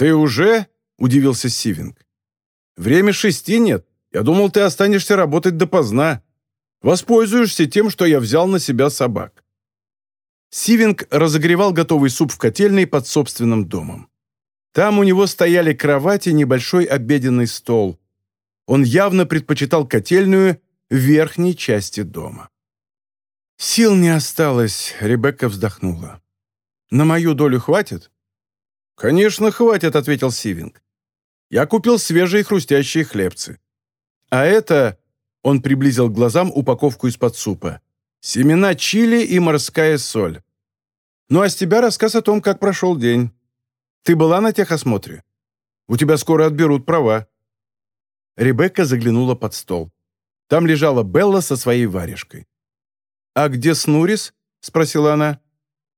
«Ты уже?» – удивился Сивинг. «Время шести нет. Я думал, ты останешься работать допоздна. Воспользуешься тем, что я взял на себя собак». Сивинг разогревал готовый суп в котельной под собственным домом. Там у него стояли кровать и небольшой обеденный стол. Он явно предпочитал котельную в верхней части дома. «Сил не осталось», — Ребекка вздохнула. «На мою долю хватит?» «Конечно, хватит», — ответил Сивинг. «Я купил свежие хрустящие хлебцы. А это...» — он приблизил к глазам упаковку из-под супа. «Семена чили и морская соль. Ну а с тебя рассказ о том, как прошел день. Ты была на техосмотре? У тебя скоро отберут права». Ребекка заглянула под стол. Там лежала Белла со своей варежкой. «А где Снурис?» — спросила она.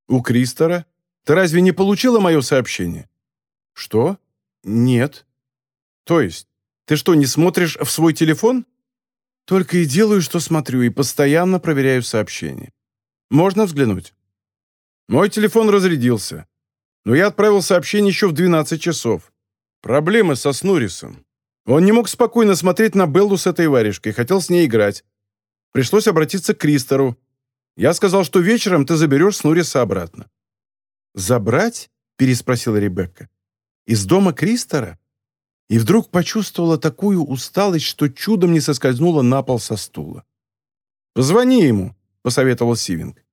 «У Кристора. Ты разве не получила мое сообщение?» «Что? Нет». «То есть, ты что, не смотришь в свой телефон?» «Только и делаю, что смотрю, и постоянно проверяю сообщения. Можно взглянуть?» «Мой телефон разрядился. Но я отправил сообщение еще в 12 часов. Проблемы со Снурисом. Он не мог спокойно смотреть на Беллу с этой варежкой, хотел с ней играть. Пришлось обратиться к Кристору. Я сказал, что вечером ты заберешь Снуриса обратно». «Забрать?» – переспросила Ребекка. «Из дома Кристора?» И вдруг почувствовала такую усталость, что чудом не соскользнула на пол со стула. «Позвони ему», – посоветовал Сивинг.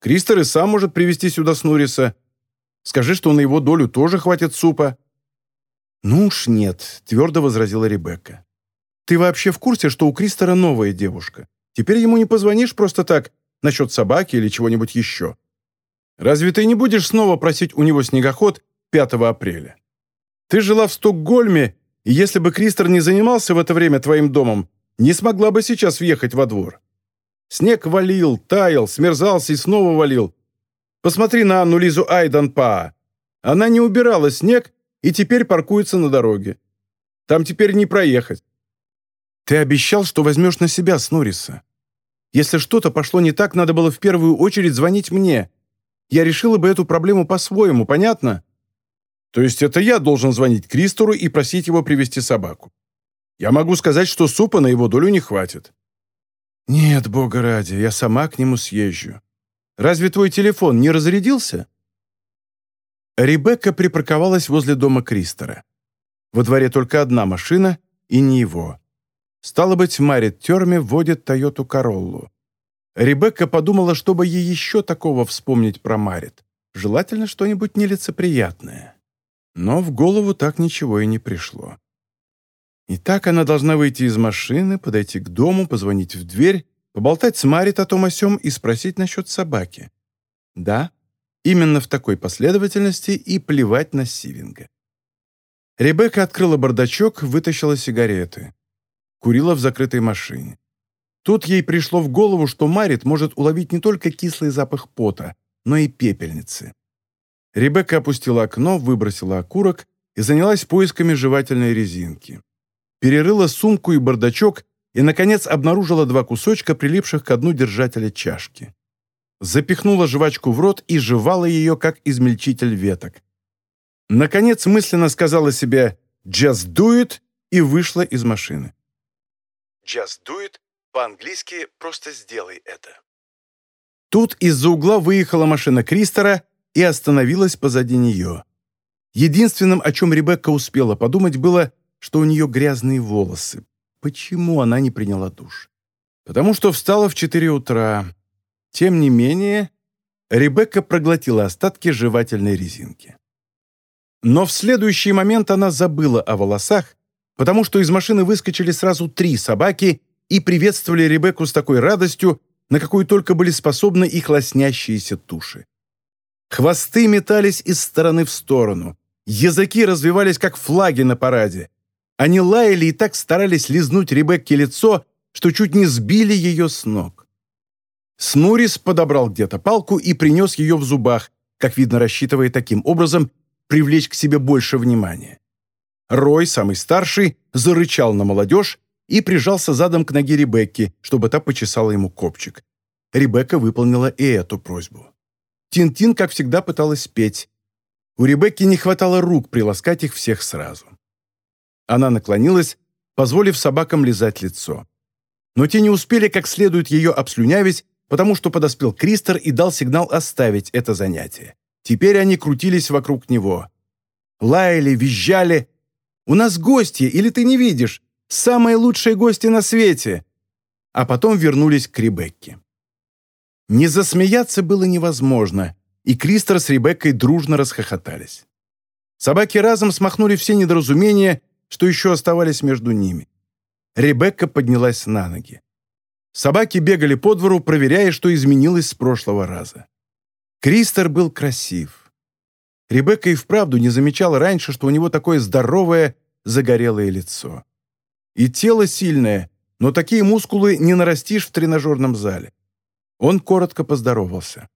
«Кристор и сам может привести сюда Снуриса. Скажи, что на его долю тоже хватит супа». «Ну уж нет», – твердо возразила Ребекка. «Ты вообще в курсе, что у Кристора новая девушка? Теперь ему не позвонишь просто так, насчет собаки или чего-нибудь еще. Разве ты не будешь снова просить у него снегоход 5 апреля? Ты жила в Стокгольме, и если бы Кристер не занимался в это время твоим домом, не смогла бы сейчас въехать во двор. Снег валил, таял, смерзался и снова валил. Посмотри на Анну Лизу Айданпаа. Она не убирала снег и теперь паркуется на дороге. Там теперь не проехать. Ты обещал, что возьмешь на себя Снуриса. Если что-то пошло не так, надо было в первую очередь звонить мне. Я решила бы эту проблему по-своему, понятно? То есть это я должен звонить Кристору и просить его привести собаку. Я могу сказать, что супа на его долю не хватит. Нет, бога ради, я сама к нему съезжу. Разве твой телефон не разрядился? Ребекка припарковалась возле дома Кристора. Во дворе только одна машина, и не его. Стало быть, Марит Терме водит Тойоту Короллу. Ребекка подумала, чтобы ей еще такого вспомнить про Марит. Желательно что-нибудь нелицеприятное. Но в голову так ничего и не пришло. И так она должна выйти из машины, подойти к дому, позвонить в дверь, поболтать с Марит о том о сём и спросить насчет собаки. Да, именно в такой последовательности и плевать на Сивинга. Ребекка открыла бардачок, вытащила сигареты курила в закрытой машине. Тут ей пришло в голову, что Марит может уловить не только кислый запах пота, но и пепельницы. Ребекка опустила окно, выбросила окурок и занялась поисками жевательной резинки. Перерыла сумку и бардачок и, наконец, обнаружила два кусочка, прилипших к дну держателя чашки. Запихнула жвачку в рот и жевала ее, как измельчитель веток. Наконец мысленно сказала себе «just do it» и вышла из машины. Just do it, по-английски «просто сделай это». Тут из-за угла выехала машина Кристера и остановилась позади нее. Единственным, о чем Ребекка успела подумать, было, что у нее грязные волосы. Почему она не приняла душ? Потому что встала в 4 утра. Тем не менее, Ребекка проглотила остатки жевательной резинки. Но в следующий момент она забыла о волосах потому что из машины выскочили сразу три собаки и приветствовали Ребекку с такой радостью, на какую только были способны их лоснящиеся туши. Хвосты метались из стороны в сторону, языки развивались, как флаги на параде. Они лаяли и так старались лизнуть Ребекке лицо, что чуть не сбили ее с ног. Снурис подобрал где-то палку и принес ее в зубах, как видно, рассчитывая таким образом привлечь к себе больше внимания. Рой, самый старший, зарычал на молодежь и прижался задом к ноге Ребекки, чтобы та почесала ему копчик. Ребекка выполнила и эту просьбу. Тин-Тин, как всегда, пыталась петь. У Ребекки не хватало рук приласкать их всех сразу. Она наклонилась, позволив собакам лизать лицо. Но те не успели как следует ее обслюнявить, потому что подоспел Кристер и дал сигнал оставить это занятие. Теперь они крутились вокруг него. Лаяли, визжали. «У нас гости, или ты не видишь? Самые лучшие гости на свете!» А потом вернулись к Ребекке. Не засмеяться было невозможно, и Кристер с Ребеккой дружно расхохотались. Собаки разом смахнули все недоразумения, что еще оставались между ними. Ребекка поднялась на ноги. Собаки бегали по двору, проверяя, что изменилось с прошлого раза. Кристер был красив. Ребекка и вправду не замечала раньше, что у него такое здоровое, загорелое лицо. И тело сильное, но такие мускулы не нарастишь в тренажерном зале. Он коротко поздоровался.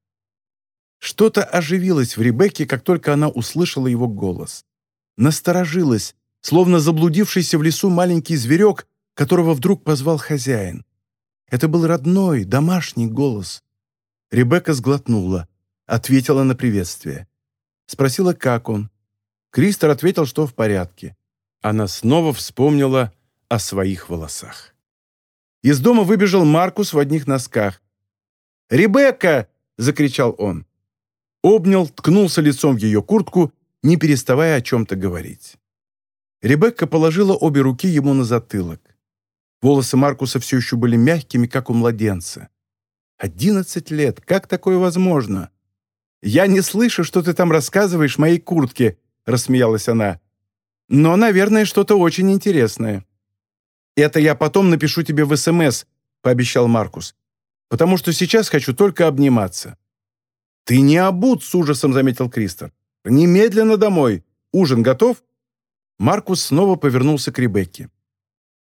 Что-то оживилось в Ребекке, как только она услышала его голос. Насторожилась, словно заблудившийся в лесу маленький зверек, которого вдруг позвал хозяин. Это был родной, домашний голос. Ребекка сглотнула, ответила на приветствие. Спросила, как он. Кристор ответил, что в порядке. Она снова вспомнила о своих волосах. Из дома выбежал Маркус в одних носках. «Ребекка!» — закричал он. Обнял, ткнулся лицом в ее куртку, не переставая о чем-то говорить. Ребекка положила обе руки ему на затылок. Волосы Маркуса все еще были мягкими, как у младенца. «Одиннадцать лет! Как такое возможно?» «Я не слышу, что ты там рассказываешь моей куртке», — рассмеялась она. «Но, наверное, что-то очень интересное». «Это я потом напишу тебе в СМС», — пообещал Маркус потому что сейчас хочу только обниматься». «Ты не обут», — с ужасом заметил Кристор. «Немедленно домой. Ужин готов?» Маркус снова повернулся к Ребекке.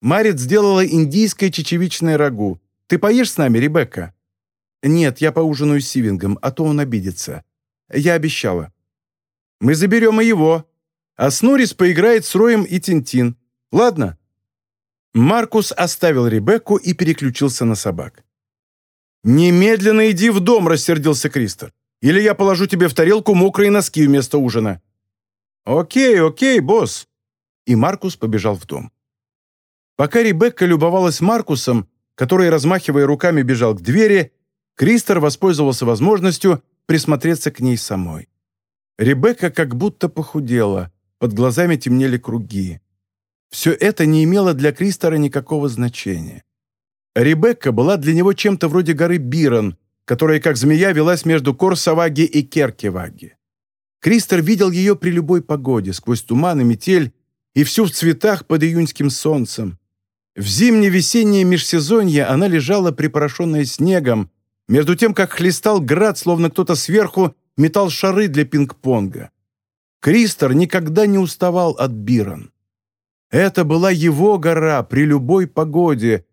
«Марит сделала индийское чечевичное рагу. Ты поешь с нами, Ребекка?» «Нет, я поужинаю с Сивингом, а то он обидится. Я обещала». «Мы заберем и его. А Снурис поиграет с Роем и Тинтин. Ладно?» Маркус оставил Ребекку и переключился на собак. «Немедленно иди в дом», — рассердился Кристор. «Или я положу тебе в тарелку мокрые носки вместо ужина». «Окей, окей, босс». И Маркус побежал в дом. Пока Ребекка любовалась Маркусом, который, размахивая руками, бежал к двери, Кристор воспользовался возможностью присмотреться к ней самой. Ребекка как будто похудела, под глазами темнели круги. Все это не имело для Кристора никакого значения. Ребекка была для него чем-то вроде горы Бирон, которая, как змея, велась между Корсаваги и Керкеваги. Кристер видел ее при любой погоде, сквозь туман и метель, и всю в цветах под июньским солнцем. В зимне-весеннее межсезонье она лежала припорошенная снегом, между тем, как хлестал град, словно кто-то сверху метал шары для пинг-понга. Кристер никогда не уставал от Бирон. Это была его гора при любой погоде,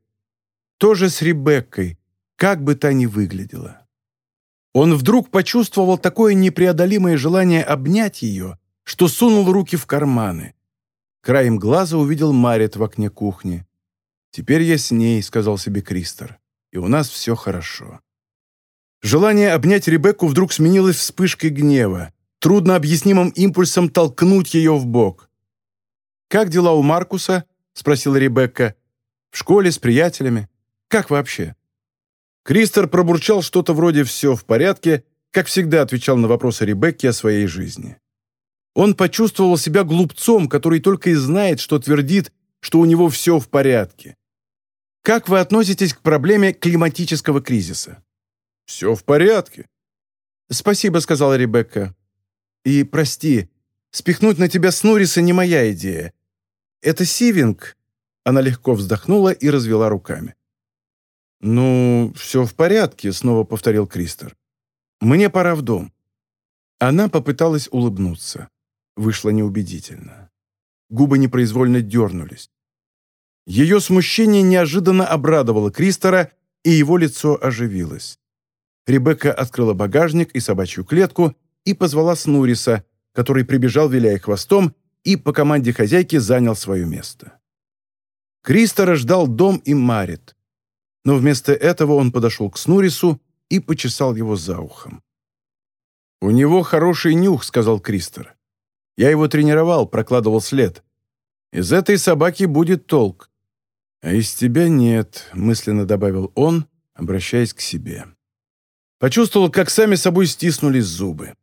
тоже с Ребеккой, как бы та ни выглядела. Он вдруг почувствовал такое непреодолимое желание обнять ее, что сунул руки в карманы. Краем глаза увидел Марит в окне кухни. «Теперь я с ней», — сказал себе Кристор, — «и у нас все хорошо». Желание обнять Ребекку вдруг сменилось вспышкой гнева, трудно объяснимым импульсом толкнуть ее в бок. «Как дела у Маркуса?» — спросила Ребекка. «В школе, с приятелями?» Как вообще?» Кристер пробурчал что-то вроде «все в порядке», как всегда отвечал на вопросы Ребекки о своей жизни. Он почувствовал себя глупцом, который только и знает, что твердит, что у него все в порядке. Как вы относитесь к проблеме климатического кризиса? «Все в порядке». «Спасибо», — сказала Ребекка. «И прости, спихнуть на тебя Снуриса не моя идея. Это Сивинг». Она легко вздохнула и развела руками. «Ну, все в порядке», — снова повторил Кристер. «Мне пора в дом». Она попыталась улыбнуться. Вышло неубедительно. Губы непроизвольно дернулись. Ее смущение неожиданно обрадовало Кристера, и его лицо оживилось. Ребекка открыла багажник и собачью клетку и позвала Снуриса, который прибежал, виляя хвостом, и по команде хозяйки занял свое место. Кристера ждал дом и Марит но вместо этого он подошел к Снурису и почесал его за ухом. «У него хороший нюх», — сказал Кристер. Я его тренировал, прокладывал след. Из этой собаки будет толк. А из тебя нет, мысленно добавил он, обращаясь к себе. Почувствовал, как сами собой стиснулись зубы.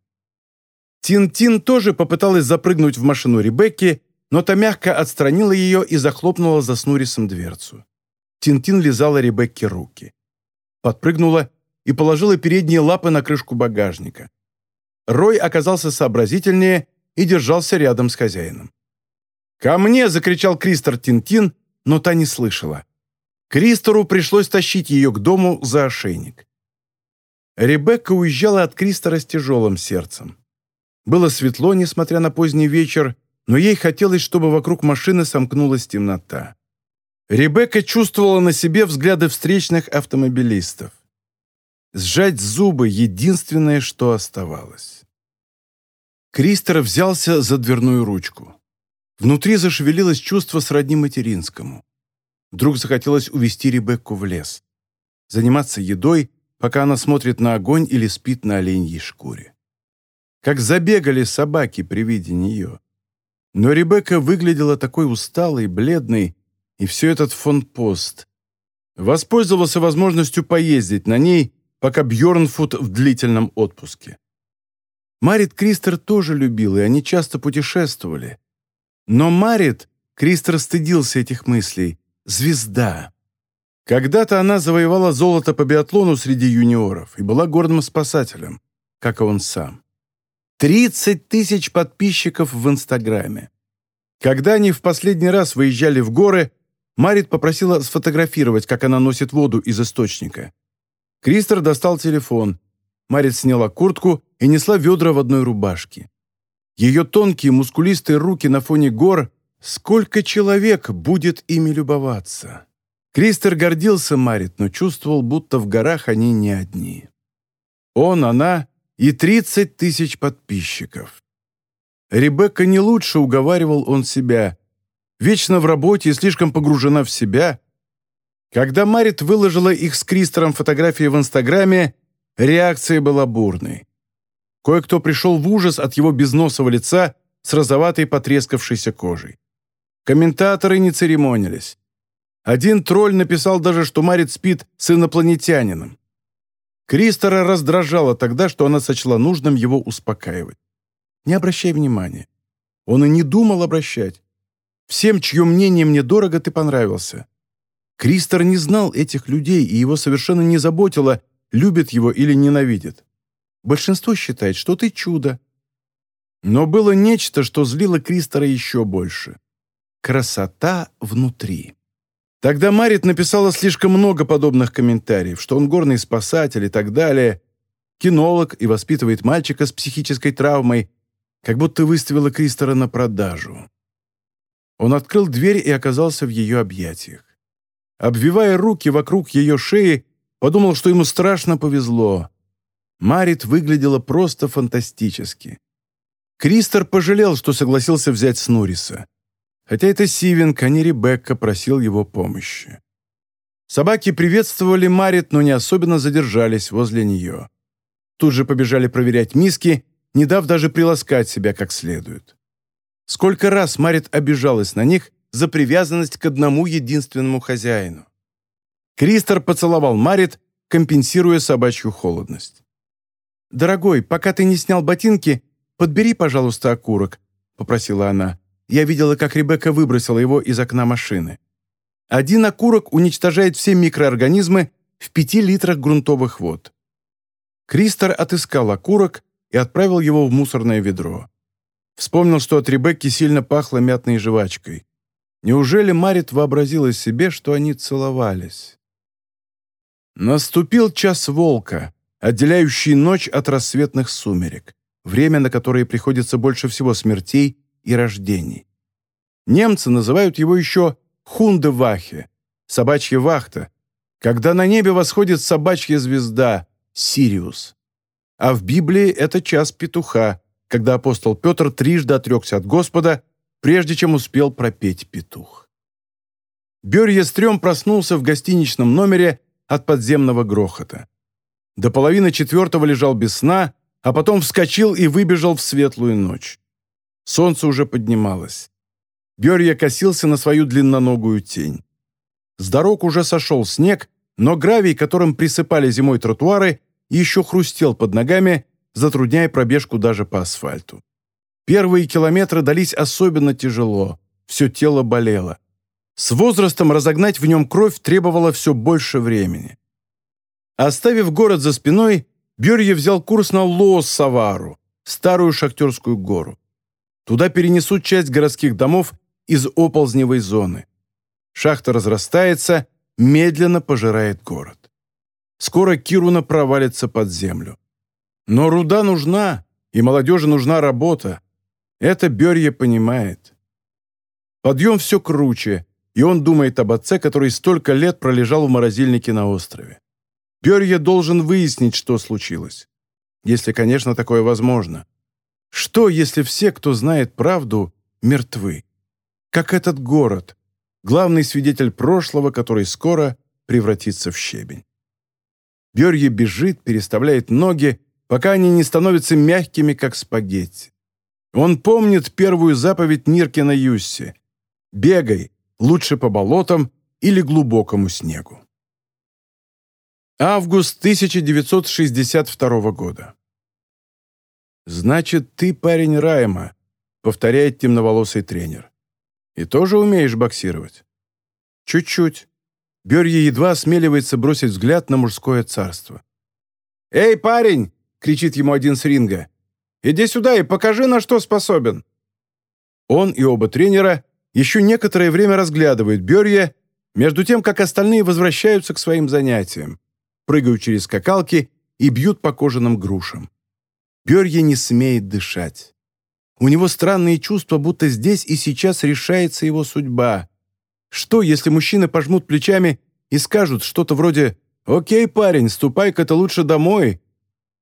Тин-Тин тоже попыталась запрыгнуть в машину Ребекки, но та мягко отстранила ее и захлопнула за Снурисом дверцу. Тин-Тин лизала Ребекке руки. Подпрыгнула и положила передние лапы на крышку багажника. Рой оказался сообразительнее и держался рядом с хозяином. «Ко мне!» — закричал Кристор Тин-Тин, но та не слышала. Кристору пришлось тащить ее к дому за ошейник. Ребекка уезжала от Кристора с тяжелым сердцем. Было светло, несмотря на поздний вечер, но ей хотелось, чтобы вокруг машины сомкнулась темнота. Ребекка чувствовала на себе взгляды встречных автомобилистов. Сжать зубы — единственное, что оставалось. Кристер взялся за дверную ручку. Внутри зашевелилось чувство сродни материнскому. Вдруг захотелось увести Ребекку в лес. Заниматься едой, пока она смотрит на огонь или спит на оленьей шкуре. Как забегали собаки при виде нее. Но Ребекка выглядела такой усталой, бледной, и все этот фон-пост. Воспользовался возможностью поездить на ней, пока Бьорнфуд в длительном отпуске. Марит Кристер тоже любил, и они часто путешествовали. Но Марит, Кристер стыдился этих мыслей, звезда. Когда-то она завоевала золото по биатлону среди юниоров и была гордым спасателем, как и он сам. 30 тысяч подписчиков в Инстаграме. Когда они в последний раз выезжали в горы, Марит попросила сфотографировать, как она носит воду из источника. Кристер достал телефон. Марит сняла куртку и несла ведра в одной рубашке. Ее тонкие мускулистые руки на фоне гор, сколько человек будет ими любоваться. Кристер гордился Марит, но чувствовал, будто в горах они не одни. Он, она и 30 тысяч подписчиков. Ребекка не лучше уговаривал он себя. Вечно в работе и слишком погружена в себя. Когда Марит выложила их с Кристером фотографии в Инстаграме, реакция была бурной. Кое-кто пришел в ужас от его безносого лица с розоватой потрескавшейся кожей. Комментаторы не церемонились. Один тролль написал даже, что Марит спит с инопланетянином. Кристора раздражало тогда, что она сочла нужным его успокаивать. Не обращай внимания. Он и не думал обращать. Всем, чье мнение мне дорого, ты понравился. Кристор не знал этих людей, и его совершенно не заботило, любит его или ненавидит. Большинство считает, что ты чудо. Но было нечто, что злило Кристора еще больше. Красота внутри. Тогда Марит написала слишком много подобных комментариев, что он горный спасатель и так далее, кинолог и воспитывает мальчика с психической травмой, как будто выставила Кристора на продажу. Он открыл дверь и оказался в ее объятиях. Обвивая руки вокруг ее шеи, подумал, что ему страшно повезло. Марит выглядела просто фантастически. Кристор пожалел, что согласился взять Снуриса хотя это Сивинг, а не Ребекка просил его помощи. Собаки приветствовали Марит, но не особенно задержались возле нее. Тут же побежали проверять миски, не дав даже приласкать себя как следует. Сколько раз Марит обижалась на них за привязанность к одному единственному хозяину. Кристор поцеловал Марит, компенсируя собачью холодность. «Дорогой, пока ты не снял ботинки, подбери, пожалуйста, окурок», — попросила она. Я видела, как Ребекка выбросила его из окна машины. Один окурок уничтожает все микроорганизмы в пяти литрах грунтовых вод. Кристор отыскал окурок и отправил его в мусорное ведро. Вспомнил, что от Ребекки сильно пахло мятной жвачкой. Неужели Марит вообразила себе, что они целовались? Наступил час волка, отделяющий ночь от рассветных сумерек, время, на которое приходится больше всего смертей и рождений. Немцы называют его еще Хундевахе, собачья вахта, когда на небе восходит собачья звезда Сириус. А в Библии это час петуха, когда апостол Петр трижды отрекся от Господа, прежде чем успел пропеть петух. Бёрьестрём проснулся в гостиничном номере от подземного грохота. До половины четвертого лежал без сна, а потом вскочил и выбежал в светлую ночь. Солнце уже поднималось. Берья косился на свою длинноногую тень. С дорог уже сошел снег, но гравий, которым присыпали зимой тротуары, еще хрустел под ногами, затрудняя пробежку даже по асфальту. Первые километры дались особенно тяжело, все тело болело. С возрастом разогнать в нем кровь требовало все больше времени. Оставив город за спиной, Берье взял курс на Лоос-Савару, старую шахтерскую гору. Туда перенесут часть городских домов из оползневой зоны. Шахта разрастается, медленно пожирает город. Скоро Кируна провалится под землю. Но руда нужна, и молодежи нужна работа. Это Берье понимает. Подъем все круче, и он думает об отце, который столько лет пролежал в морозильнике на острове. Берье должен выяснить, что случилось. Если, конечно, такое возможно. Что, если все, кто знает правду, мертвы? Как этот город, главный свидетель прошлого, который скоро превратится в щебень. Берье бежит, переставляет ноги, пока они не становятся мягкими, как спагетти. Он помнит первую заповедь Ниркина Юсси «Бегай, лучше по болотам или глубокому снегу». Август 1962 года. «Значит, ты парень Райма», — повторяет темноволосый тренер. «И тоже умеешь боксировать?» «Чуть-чуть». Берье едва осмеливается бросить взгляд на мужское царство. «Эй, парень!» — кричит ему один с ринга. «Иди сюда и покажи, на что способен!» Он и оба тренера еще некоторое время разглядывают Берье, между тем, как остальные возвращаются к своим занятиям, прыгают через скакалки и бьют по кожаным грушам. Берье не смеет дышать. У него странные чувства, будто здесь и сейчас решается его судьба. Что, если мужчины пожмут плечами и скажут что-то вроде «Окей, парень, ступай-ка ты лучше домой»,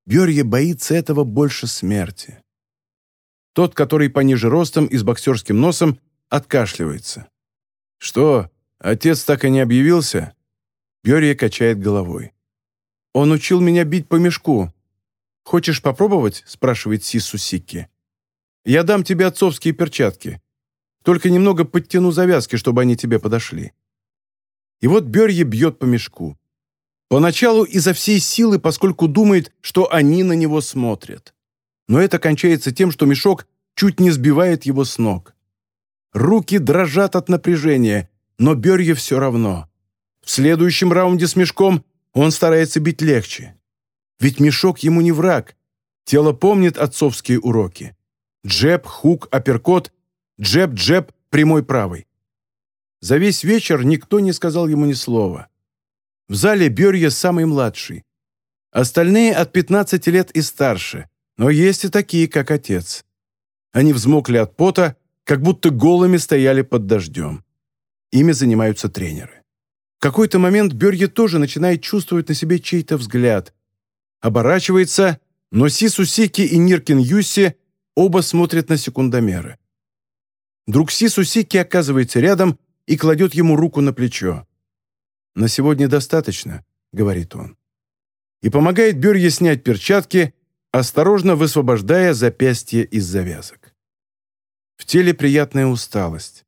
Берье боится этого больше смерти. Тот, который пониже ростом и с боксерским носом, откашливается. «Что, отец так и не объявился?» Берье качает головой. «Он учил меня бить по мешку. Хочешь попробовать?» – спрашивает Сису Сикки. «Я дам тебе отцовские перчатки. Только немного подтяну завязки, чтобы они тебе подошли». И вот Берье бьет по мешку. Поначалу изо всей силы, поскольку думает, что они на него смотрят. Но это кончается тем, что мешок чуть не сбивает его с ног. Руки дрожат от напряжения, но Берье все равно. В следующем раунде с мешком он старается бить легче. Ведь мешок ему не враг. Тело помнит отцовские уроки. Джеб, хук, апперкот, джеб, джеб, прямой правый. За весь вечер никто не сказал ему ни слова. В зале Берья самый младший. Остальные от 15 лет и старше, но есть и такие, как отец. Они взмокли от пота, как будто голыми стояли под дождем. Ими занимаются тренеры. В какой-то момент Берье тоже начинает чувствовать на себе чей-то взгляд. Оборачивается, но Сису Сики и Ниркин Юси оба смотрят на секундомеры. Друг Сису Сики оказывается рядом и кладет ему руку на плечо. «На сегодня достаточно», — говорит он. И помогает Берье снять перчатки, осторожно высвобождая запястье из завязок. В теле приятная усталость.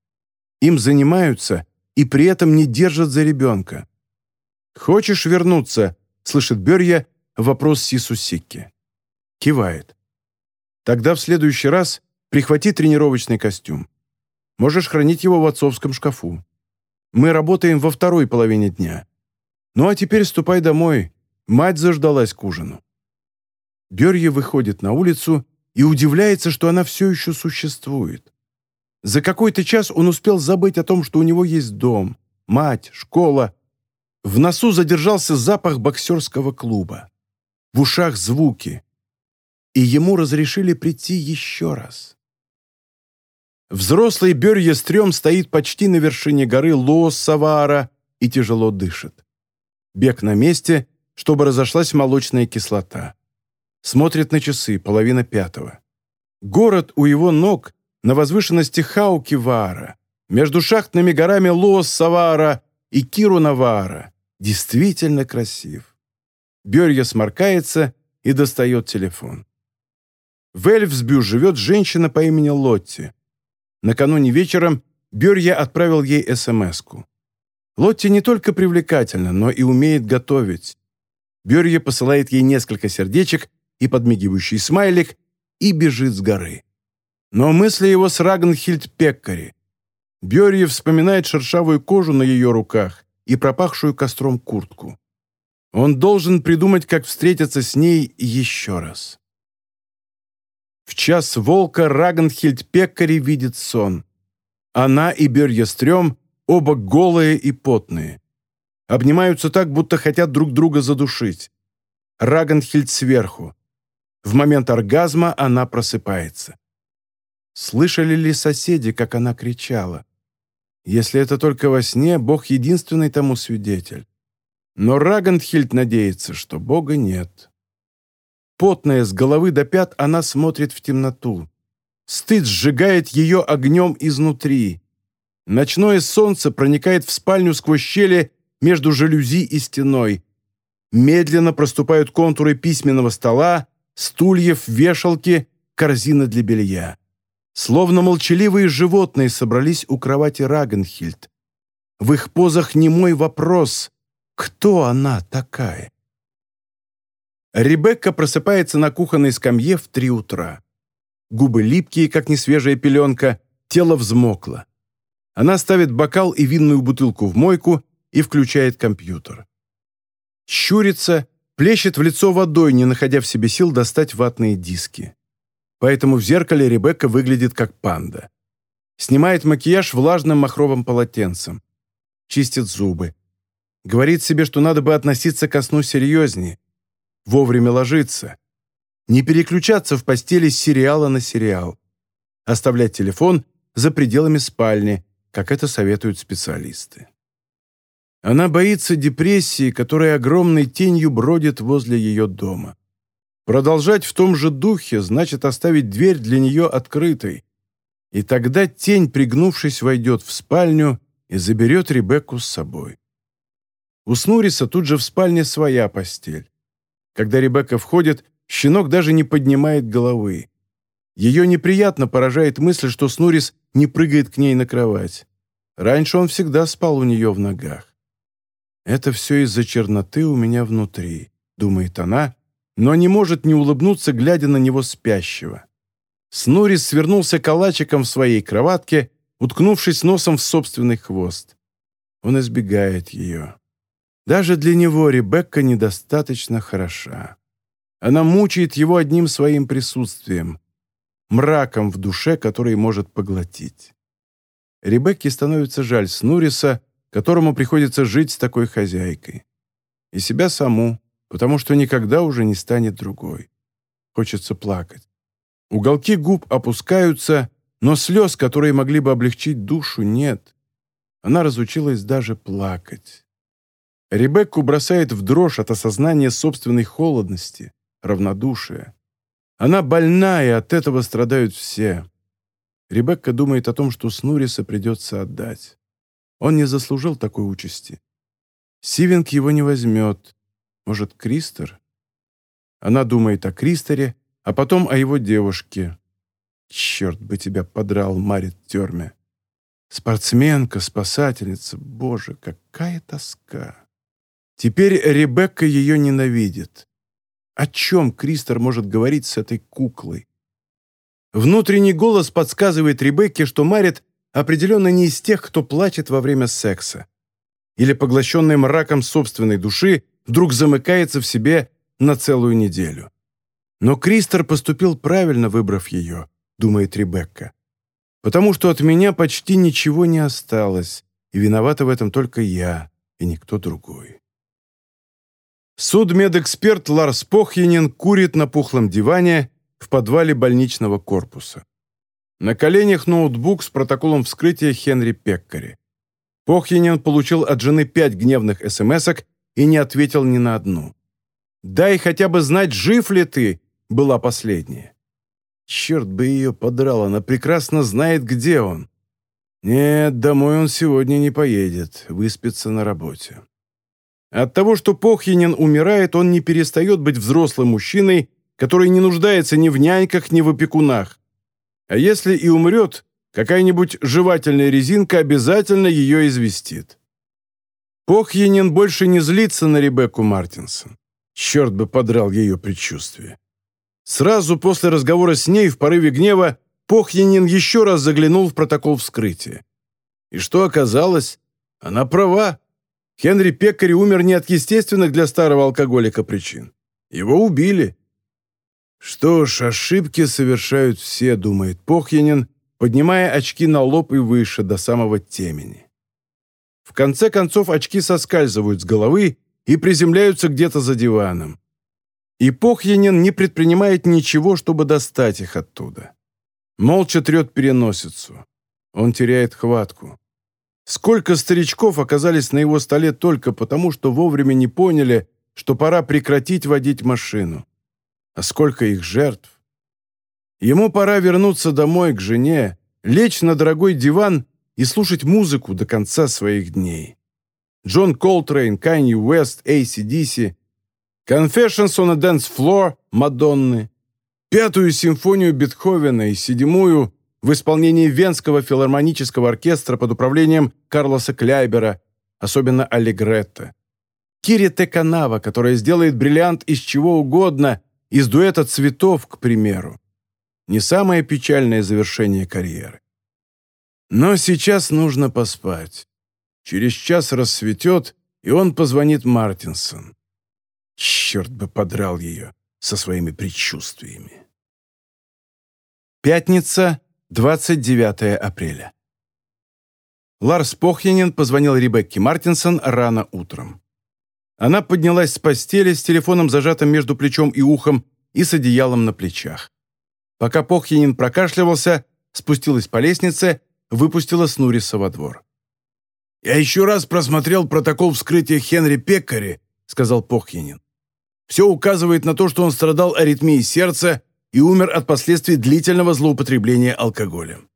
Им занимаются и при этом не держат за ребенка. «Хочешь вернуться?» — слышит Берья вопрос Сису Сикки. Кивает. «Тогда в следующий раз прихвати тренировочный костюм. Можешь хранить его в отцовском шкафу. Мы работаем во второй половине дня. Ну а теперь ступай домой. Мать заждалась к ужину». Берье выходит на улицу и удивляется, что она все еще существует. За какой-то час он успел забыть о том, что у него есть дом, мать, школа. В носу задержался запах боксерского клуба. В ушах звуки. И ему разрешили прийти еще раз. Взрослый Берье Стрём стоит почти на вершине горы Лос-Савара и тяжело дышит. Бег на месте, чтобы разошлась молочная кислота. Смотрит на часы, половина пятого. Город у его ног на возвышенности Хаукивара, между шахтными горами Лос-Савара и Киру-Навара. Действительно красив. Берья сморкается и достает телефон. В Эльфсбю живет женщина по имени Лотти. Накануне вечером Берья отправил ей СМС-ку. Лотти не только привлекательна, но и умеет готовить. Берья посылает ей несколько сердечек и подмигивающий смайлик и бежит с горы. Но мысли его с Рагнхильд Пеккари. Берья вспоминает шершавую кожу на ее руках и пропахшую костром куртку. Он должен придумать, как встретиться с ней еще раз. В час волка Рагнхильд Пеккари видит сон. Она и Берьестрем оба голые и потные. Обнимаются так, будто хотят друг друга задушить. Рагнхильд сверху. В момент оргазма она просыпается. Слышали ли соседи, как она кричала? Если это только во сне, Бог единственный тому свидетель. Но Рагандхильд надеется, что Бога нет. Потная с головы до пят, она смотрит в темноту. Стыд сжигает ее огнем изнутри. Ночное солнце проникает в спальню сквозь щели между жалюзи и стеной. Медленно проступают контуры письменного стола, стульев, вешалки, корзины для белья. Словно молчаливые животные собрались у кровати Рагенхильд. В их позах немой вопрос «Кто она такая?» Ребекка просыпается на кухонной скамье в три утра. Губы липкие, как несвежая пеленка, тело взмокло. Она ставит бокал и винную бутылку в мойку и включает компьютер. Щурится, плещет в лицо водой, не находя в себе сил достать ватные диски поэтому в зеркале Ребекка выглядит как панда. Снимает макияж влажным махровым полотенцем. Чистит зубы. Говорит себе, что надо бы относиться ко сну серьезнее. Вовремя ложиться. Не переключаться в постели с сериала на сериал. Оставлять телефон за пределами спальни, как это советуют специалисты. Она боится депрессии, которая огромной тенью бродит возле ее дома. Продолжать в том же духе значит оставить дверь для нее открытой. И тогда тень, пригнувшись, войдет в спальню и заберет Ребекку с собой. У Снуриса тут же в спальне своя постель. Когда Ребекка входит, щенок даже не поднимает головы. Ее неприятно поражает мысль, что Снурис не прыгает к ней на кровать. Раньше он всегда спал у нее в ногах. «Это все из-за черноты у меня внутри», — думает она, но не может не улыбнуться, глядя на него спящего. Снурис свернулся калачиком в своей кроватке, уткнувшись носом в собственный хвост. Он избегает ее. Даже для него Ребекка недостаточно хороша. Она мучает его одним своим присутствием, мраком в душе, который может поглотить. Ребекке становится жаль Снуриса, которому приходится жить с такой хозяйкой. И себя саму, потому что никогда уже не станет другой. Хочется плакать. Уголки губ опускаются, но слез, которые могли бы облегчить душу, нет. Она разучилась даже плакать. Ребекку бросает в дрожь от осознания собственной холодности, равнодушия. Она больна, и от этого страдают все. Ребекка думает о том, что Снуриса придется отдать. Он не заслужил такой участи. Сивинг его не возьмет. Может, Кристер? Она думает о Кристере, а потом о его девушке. Черт бы тебя подрал, Марит Терме. Спортсменка, спасательница. Боже, какая тоска. Теперь Ребекка ее ненавидит. О чем Кристер может говорить с этой куклой? Внутренний голос подсказывает Ребекке, что Марит определенно не из тех, кто плачет во время секса. Или поглощенный мраком собственной души, вдруг замыкается в себе на целую неделю. Но Кристер поступил правильно, выбрав ее, думает Ребекка. Потому что от меня почти ничего не осталось, и виновата в этом только я и никто другой. Судмедэксперт Ларс Похьянин курит на пухлом диване в подвале больничного корпуса. На коленях ноутбук с протоколом вскрытия Хенри Пеккари. Похьянин получил от жены пять гневных смс-ок и не ответил ни на одну. «Дай хотя бы знать, жив ли ты!» была последняя. Черт бы ее подрал, она прекрасно знает, где он. Нет, домой он сегодня не поедет, выспится на работе. От того, что Похьянин умирает, он не перестает быть взрослым мужчиной, который не нуждается ни в няньках, ни в опекунах. А если и умрет, какая-нибудь жевательная резинка обязательно ее известит. Похьянин больше не злится на Ребекку Мартинсон. Черт бы подрал ее предчувствие. Сразу после разговора с ней в порыве гнева Похьянин еще раз заглянул в протокол вскрытия. И что оказалось? Она права. Хенри Пеккари умер не от естественных для старого алкоголика причин. Его убили. Что ж, ошибки совершают все, думает Похьянин, поднимая очки на лоб и выше, до самого темени. В конце концов очки соскальзывают с головы и приземляются где-то за диваном. И Похьянин не предпринимает ничего, чтобы достать их оттуда. Молча трет переносицу. Он теряет хватку. Сколько старичков оказались на его столе только потому, что вовремя не поняли, что пора прекратить водить машину. А сколько их жертв. Ему пора вернуться домой к жене, лечь на дорогой диван и слушать музыку до конца своих дней. Джон Колтрейн, Канье Уэст, ACDC, Confessions on a Dance Floor, Мадонны, Пятую симфонию Бетховена и седьмую в исполнении Венского филармонического оркестра под управлением Карлоса Кляйбера, особенно Аллегретто. Кири Теканава, которая сделает бриллиант из чего угодно, из дуэта цветов, к примеру. Не самое печальное завершение карьеры. Но сейчас нужно поспать. Через час рассветет, и он позвонит Мартинсон. Черт бы подрал ее со своими предчувствиями. Пятница, 29 апреля. Ларс Похьянин позвонил Ребекке Мартинсон рано утром. Она поднялась с постели с телефоном зажатым между плечом и ухом и с одеялом на плечах. Пока Похьянин прокашливался, спустилась по лестнице, выпустила Снуриса во двор. «Я еще раз просмотрел протокол вскрытия Хенри Пеккари», — сказал Похьянин. Все указывает на то, что он страдал аритмией сердца и умер от последствий длительного злоупотребления алкоголем.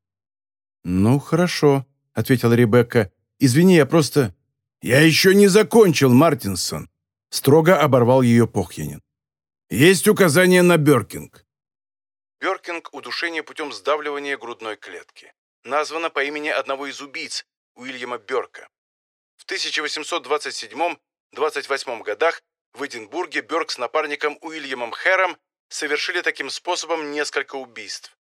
«Ну, хорошо», — ответила Ребекка. «Извини, я просто...» «Я еще не закончил, Мартинсон», — строго оборвал ее Похьянин. «Есть указание на Беркинг». Бёркинг – удушение путем сдавливания грудной клетки. Названо по имени одного из убийц, Уильяма Бёрка. В 1827-28 годах в Эдинбурге Бёрк с напарником Уильямом Хэром совершили таким способом несколько убийств.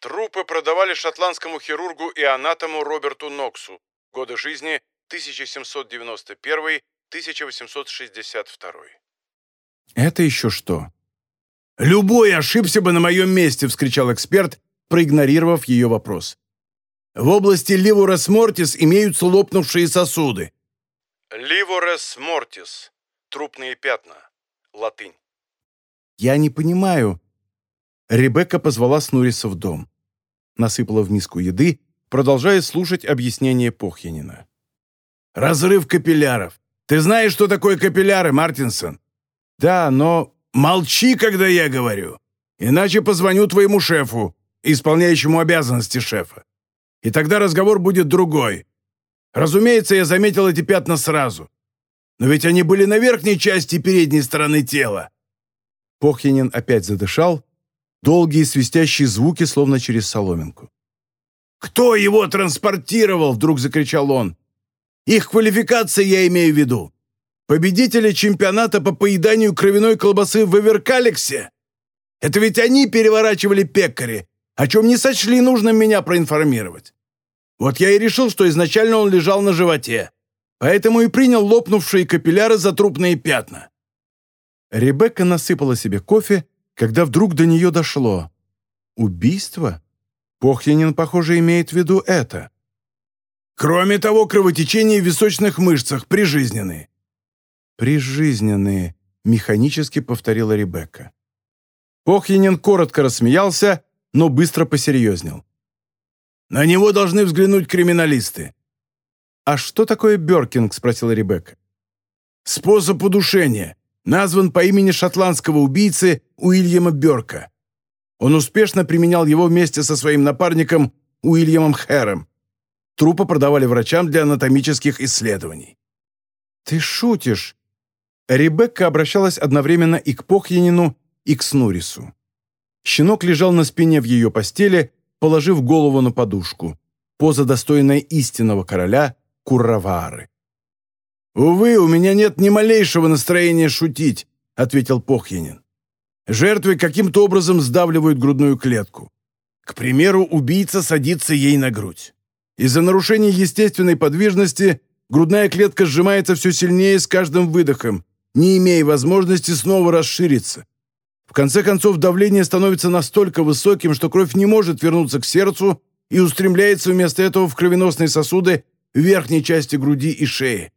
Трупы продавали шотландскому хирургу и анатому Роберту Ноксу. Годы жизни 1791-1862. «Это еще что?» «Любой ошибся бы на моем месте!» — вскричал эксперт, проигнорировав ее вопрос. «В области ливорес мортис имеются лопнувшие сосуды». Ливорес мортис. Трупные пятна. Латынь. «Я не понимаю». Ребекка позвала Снуриса в дом. Насыпала в миску еды, продолжая слушать объяснение Похьянина. «Разрыв капилляров. Ты знаешь, что такое капилляры, Мартинсон?» «Да, но...» «Молчи, когда я говорю. Иначе позвоню твоему шефу, исполняющему обязанности шефа. И тогда разговор будет другой. Разумеется, я заметил эти пятна сразу. Но ведь они были на верхней части передней стороны тела. Похьянин опять задышал. Долгие свистящие звуки, словно через соломинку. «Кто его транспортировал?» — вдруг закричал он. «Их квалификация я имею в виду. Победители чемпионата по поеданию кровяной колбасы в Эверкалексе. Это ведь они переворачивали пекари, о чем не сочли нужным меня проинформировать. Вот я и решил, что изначально он лежал на животе. Поэтому и принял лопнувшие капилляры за трупные пятна. Ребекка насыпала себе кофе, когда вдруг до нее дошло. Убийство? Похьянин, похоже, имеет в виду это. Кроме того, кровотечение в височных мышцах прижизненные. Прижизненные, механически повторила Ребекка. Похьянин коротко рассмеялся, но быстро посерьезнел. «На него должны взглянуть криминалисты». «А что такое Бёркинг?» — спросила Ребекка. «Способ удушения назван по имени шотландского убийцы Уильяма Бёрка. Он успешно применял его вместе со своим напарником Уильямом Хэром. Трупы продавали врачам для анатомических исследований. «Ты шутишь?» Ребекка обращалась одновременно и к Похьянину, и к Снурису. Щенок лежал на спине в ее постели, положив голову на подушку. Поза, достойная истинного короля Курравары. «Увы, у меня нет ни малейшего настроения шутить», — ответил Похьянин. «Жертвы каким-то образом сдавливают грудную клетку. К примеру, убийца садится ей на грудь. Из-за нарушения естественной подвижности грудная клетка сжимается все сильнее с каждым выдохом, не имея возможности снова расшириться. В конце концов, давление становится настолько высоким, что кровь не может вернуться к сердцу и устремляется вместо этого в кровеносные сосуды верхней части груди и шеи.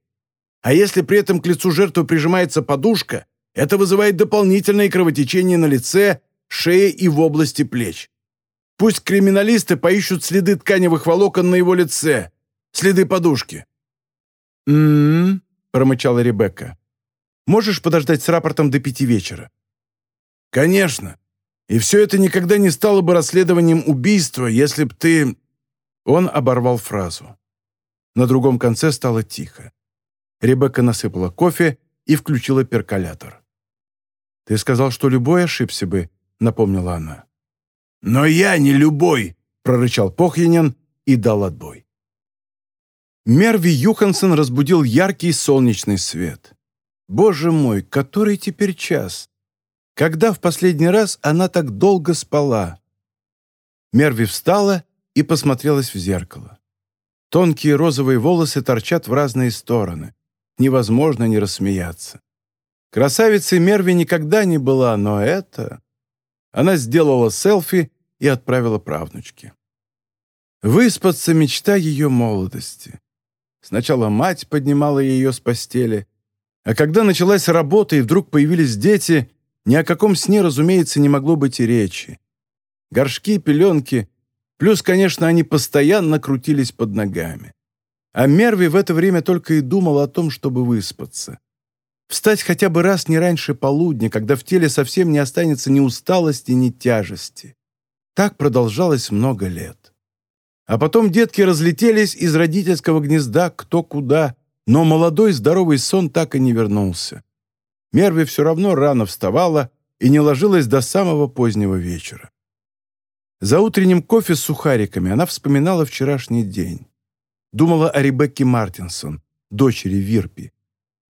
А если при этом к лицу жертвы прижимается подушка, это вызывает дополнительное кровотечение на лице, шее и в области плеч. Пусть криминалисты поищут следы тканевых волокон на его лице, следы подушки. «М-м-м», промычала Ребекка. «Можешь подождать с рапортом до пяти вечера?» «Конечно. И все это никогда не стало бы расследованием убийства, если б ты...» Он оборвал фразу. На другом конце стало тихо. Ребекка насыпала кофе и включила перколятор. «Ты сказал, что любой ошибся бы», — напомнила она. «Но я не любой», — прорычал Похьянин и дал отбой. Мерви Юхансон разбудил яркий солнечный свет. «Боже мой, который теперь час? Когда в последний раз она так долго спала? Мерви встала и посмотрелась в зеркало. Тонкие розовые волосы торчат в разные стороны. Невозможно не рассмеяться. Красавицей Мерви никогда не была, но это... Она сделала селфи и отправила правнучке. Выспаться — мечта ее молодости. Сначала мать поднимала ее с постели, а когда началась работа и вдруг появились дети, ни о каком сне, разумеется, не могло быть и речи. Горшки, пеленки, плюс, конечно, они постоянно крутились под ногами. А Мерви в это время только и думал о том, чтобы выспаться. Встать хотя бы раз не раньше полудня, когда в теле совсем не останется ни усталости, ни тяжести. Так продолжалось много лет. А потом детки разлетелись из родительского гнезда кто куда, но молодой здоровый сон так и не вернулся. Мерви все равно рано вставала и не ложилась до самого позднего вечера. За утренним кофе с сухариками она вспоминала вчерашний день. Думала о Ребекке Мартинсон, дочери Вирпи,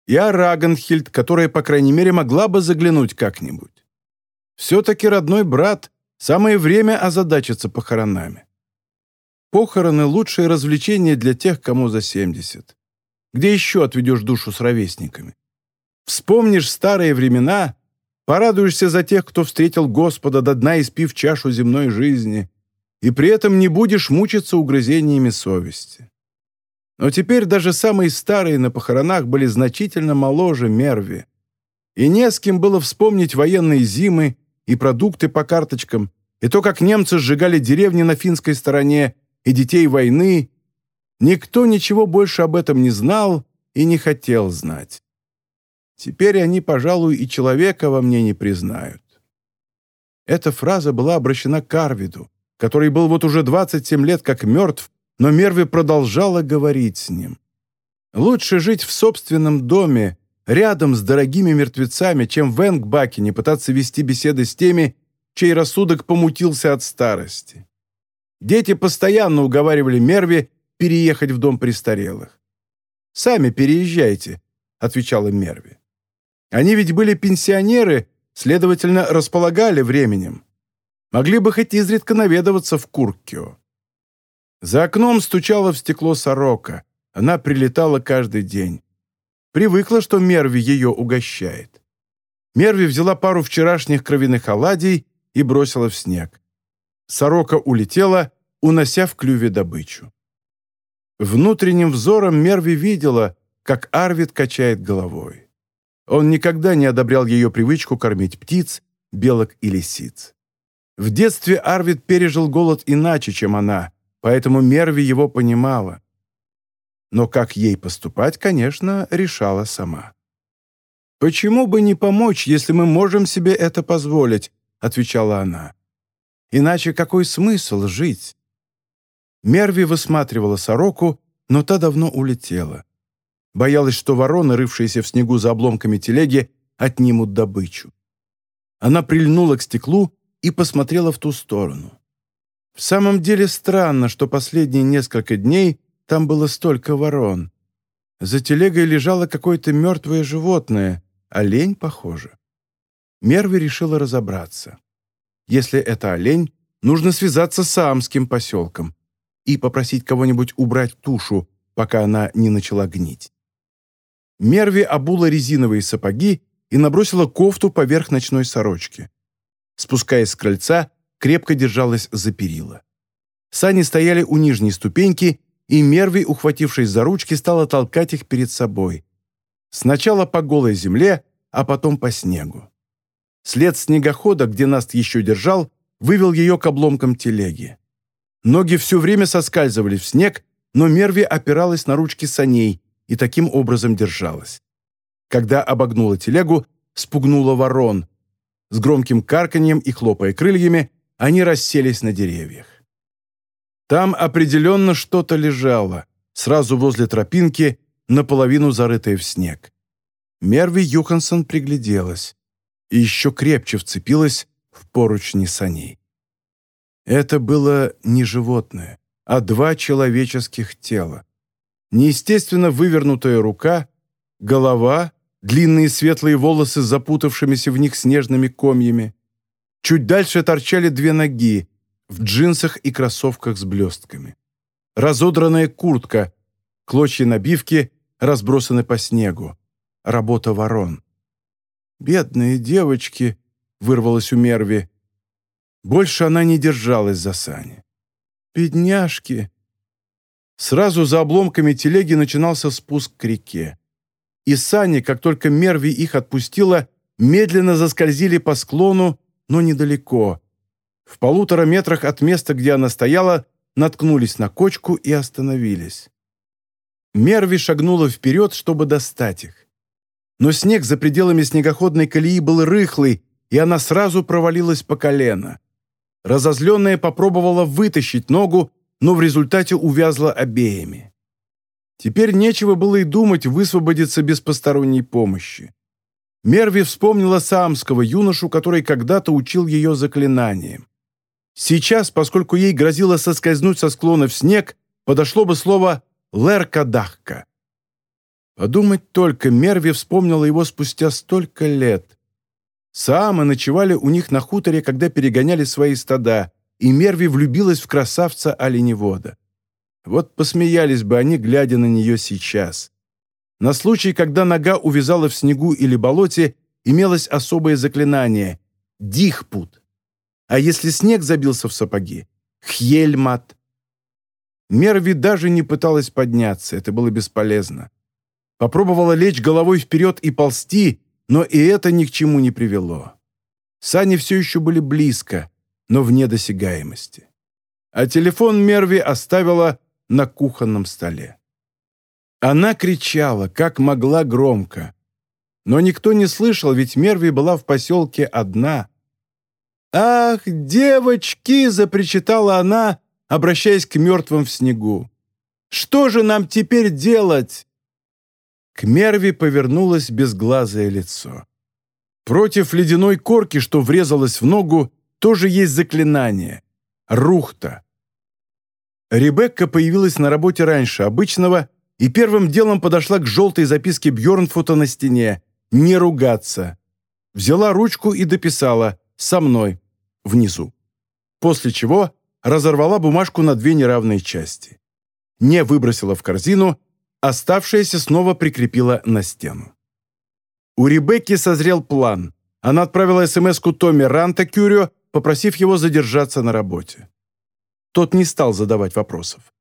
и о Рагенхильд, которая, по крайней мере, могла бы заглянуть как-нибудь. Все-таки родной брат, самое время озадачиться похоронами. Похороны – лучшее развлечение для тех, кому за 70. Где еще отведешь душу с ровесниками? Вспомнишь старые времена, порадуешься за тех, кто встретил Господа до дна, испив чашу земной жизни, и при этом не будешь мучиться угрызениями совести. Но теперь даже самые старые на похоронах были значительно моложе Мерви. И не с кем было вспомнить военные зимы и продукты по карточкам, и то, как немцы сжигали деревни на финской стороне, и детей войны. Никто ничего больше об этом не знал и не хотел знать. Теперь они, пожалуй, и человека во мне не признают. Эта фраза была обращена к Арвиду, который был вот уже 27 лет как мертв, но Мерви продолжала говорить с ним. Лучше жить в собственном доме, рядом с дорогими мертвецами, чем в Энгбакене пытаться вести беседы с теми, чей рассудок помутился от старости. Дети постоянно уговаривали Мерви переехать в дом престарелых. «Сами переезжайте», — отвечала Мерви. Они ведь были пенсионеры, следовательно, располагали временем. Могли бы хоть изредка наведываться в Куркио. За окном стучала в стекло сорока. Она прилетала каждый день. Привыкла, что Мерви ее угощает. Мерви взяла пару вчерашних кровяных оладий и бросила в снег. Сорока улетела, унося в клюве добычу. Внутренним взором Мерви видела, как Арвид качает головой. Он никогда не одобрял ее привычку кормить птиц, белок и лисиц. В детстве Арвид пережил голод иначе, чем она, поэтому Мерви его понимала. Но как ей поступать, конечно, решала сама. «Почему бы не помочь, если мы можем себе это позволить?» — отвечала она. «Иначе какой смысл жить?» Мерви высматривала сороку, но та давно улетела. Боялась, что вороны, рывшиеся в снегу за обломками телеги, отнимут добычу. Она прильнула к стеклу и посмотрела в ту сторону. В самом деле странно, что последние несколько дней там было столько ворон. За телегой лежало какое-то мертвое животное, олень, похоже. Мерви решила разобраться. Если это олень, нужно связаться с Амским поселком и попросить кого-нибудь убрать тушу, пока она не начала гнить. Мерви обула резиновые сапоги и набросила кофту поверх ночной сорочки. Спускаясь с крыльца, крепко держалась за перила. Сани стояли у нижней ступеньки, и Мерви, ухватившись за ручки, стала толкать их перед собой. Сначала по голой земле, а потом по снегу. След снегохода, где Наст еще держал, вывел ее к обломкам телеги. Ноги все время соскальзывали в снег, но Мерви опиралась на ручки саней и таким образом держалась. Когда обогнула телегу, спугнула ворон. С громким карканьем и хлопая крыльями, они расселись на деревьях. Там определенно что-то лежало, сразу возле тропинки, наполовину зарытое в снег. Мерви Юхансон пригляделась и еще крепче вцепилась в поручни саней. Это было не животное, а два человеческих тела. Неестественно вывернутая рука, голова, длинные светлые волосы с запутавшимися в них снежными комьями. Чуть дальше торчали две ноги, в джинсах и кроссовках с блестками. Разодранная куртка, клочья набивки разбросаны по снегу. Работа ворон. «Бедные девочки!» — вырвалась у Мерви. Больше она не держалась за сани. «Бедняжки!» Сразу за обломками телеги начинался спуск к реке. И сани, как только Мерви их отпустила, медленно заскользили по склону, но недалеко. В полутора метрах от места, где она стояла, наткнулись на кочку и остановились. Мерви шагнула вперед, чтобы достать их. Но снег за пределами снегоходной колеи был рыхлый, и она сразу провалилась по колено. Разозленная попробовала вытащить ногу, но в результате увязла обеими. Теперь нечего было и думать высвободиться без посторонней помощи. Мерви вспомнила самского юношу, который когда-то учил ее заклинанием. Сейчас, поскольку ей грозило соскользнуть со склона в снег, подошло бы слово «леркадахка». Подумать только, Мерви вспомнила его спустя столько лет. Саамы ночевали у них на хуторе, когда перегоняли свои стада, и Мерви влюбилась в красавца оленевода. Вот посмеялись бы они, глядя на нее сейчас. На случай, когда нога увязала в снегу или болоте, имелось особое заклинание — дихпут. А если снег забился в сапоги? Хьельмат. Мерви даже не пыталась подняться, это было бесполезно. Попробовала лечь головой вперед и ползти, но и это ни к чему не привело. Сани все еще были близко, но вне досягаемости. А телефон Мерви оставила на кухонном столе. Она кричала, как могла громко. Но никто не слышал, ведь Мерви была в поселке одна — «Ах, девочки!» — запричитала она, обращаясь к мертвым в снегу. «Что же нам теперь делать?» К Мерви повернулось безглазое лицо. Против ледяной корки, что врезалась в ногу, тоже есть заклинание — рухта. Ребекка появилась на работе раньше обычного и первым делом подошла к желтой записке Бьорнфута на стене «Не ругаться». Взяла ручку и дописала со мной, внизу. После чего разорвала бумажку на две неравные части. Не выбросила в корзину, оставшееся снова прикрепила на стену. У Ребекки созрел план. Она отправила СМС-ку Томми Ранта Кюрио, попросив его задержаться на работе. Тот не стал задавать вопросов.